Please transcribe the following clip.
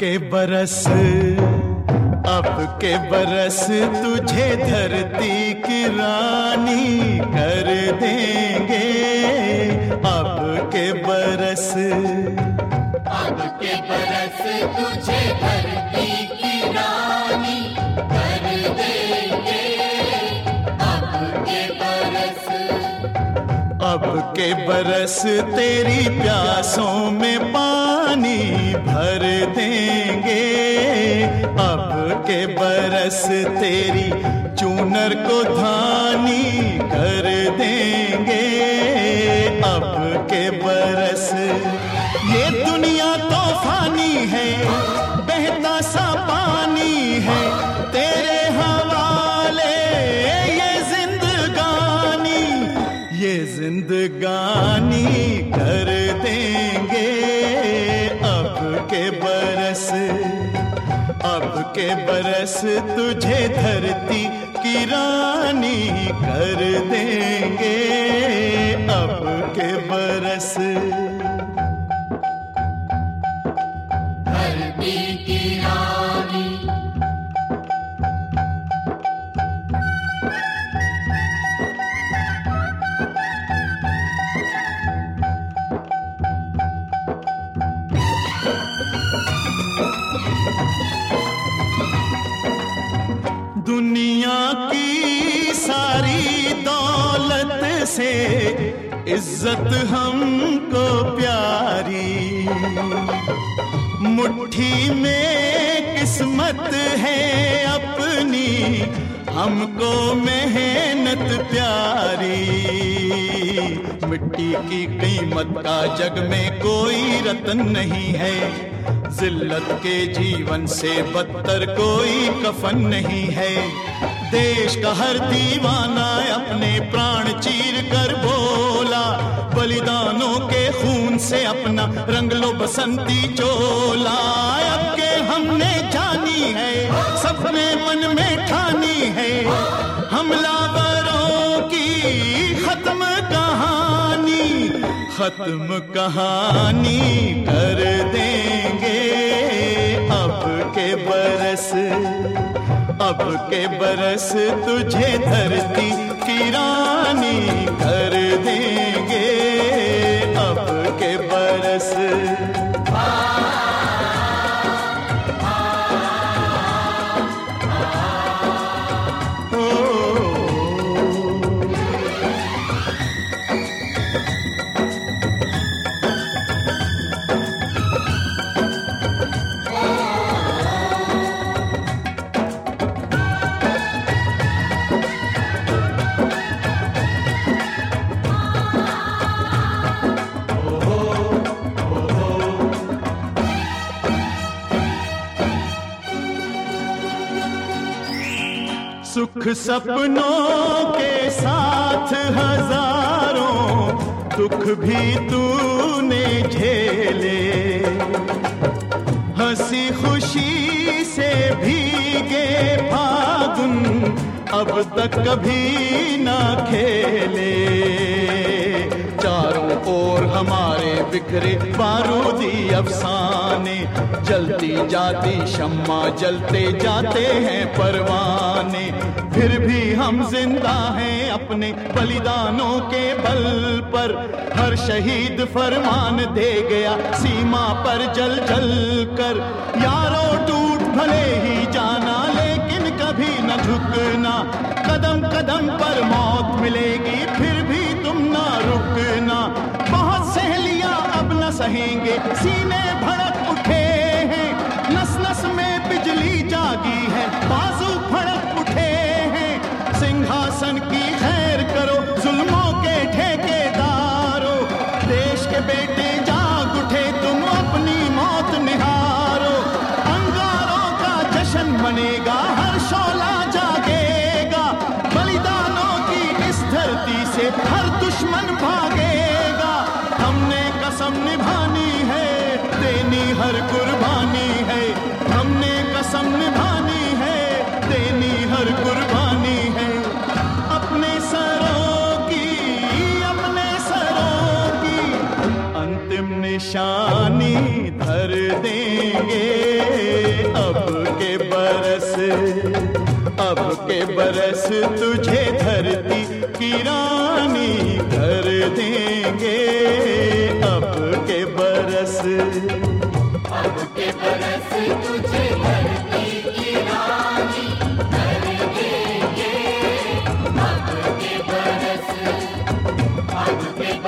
के बरस अब के बरस तुझे धरती की रानी कर देंगे। अब के बरस अब के बरस तुझे धरती की रानी कर देंगे। अब के बरस अब के बरस तेरी प्यासों बरस तेरी चूनर को धानी कर देंगे। अब के बरस, ये दुनिया तो फानी है, बहता सा पानी है, तेरे हवाले, ये जिंदगानी ये जिंदगानी कर देंगे। अब के बरस। अब के बरस तुझे धरती की रानी कर देंगे। अब के बरस। इज़्ज़त हमको प्यारी। मुट्ठी में किस्मत है अपनी, हमको मेहनत प्यारी। मिट्टी की कीमत का जग में कोई रतन नहीं है। जिल्लत के जीवन से बदतर कोई कफन नहीं है। देश का हर दीवाना अपने प्राण चीर कर बोला बलिदानों के खून से अपना रंग लो बसंती चोला। अब के हमने जानी है सपने मन में ठानी है। हमलावरों की खत्म कहानी खत्म कहानी कर देंगे। अब के बरस, अब के बरस तुझे धरती की रानी कर देंगे। सुख सपनों के साथ हज़ारों दुख भी तूने झेले। हँसी खुशी से भीगे फागुन अब तक कभी ना खेले। ओर हमारे बिखरे बारूदी अफसाने। जलती जाती शम्मा, जलते जाते हैं परवाने। फिर भी हम ज़िंदा हैं अपने बलिदानों के बल पर। हर शहीद फरमान दे गया, सीमा पर जल जल कर। यारों टूट भले ही जाना, लेकिन कभी न झुकना। कदम कदम पर मौत मिलेगी, फिर के सीने भड़क उठे हैं। नस नस में बिजली जागी है। बाजू फड़क उठे हैं। सिंहासन की खैर करो, जुल्मों के ठेकेदारों। देश के बेटे जाग उठे, तुम अपनी मौत निहारो। अंगारों का जश्न बनेगा हर शोला जागेगा। बलिदानों की इस धरती से हर दुश्मन भागेगा। है। अपने सरों की, अपने सरों की अंतिम निशानी धर देंगे। अब के बरस, अब के बरस तुझे धरती की रानी कर देंगे। अब के बरस, अब के बरस तुझे Lovely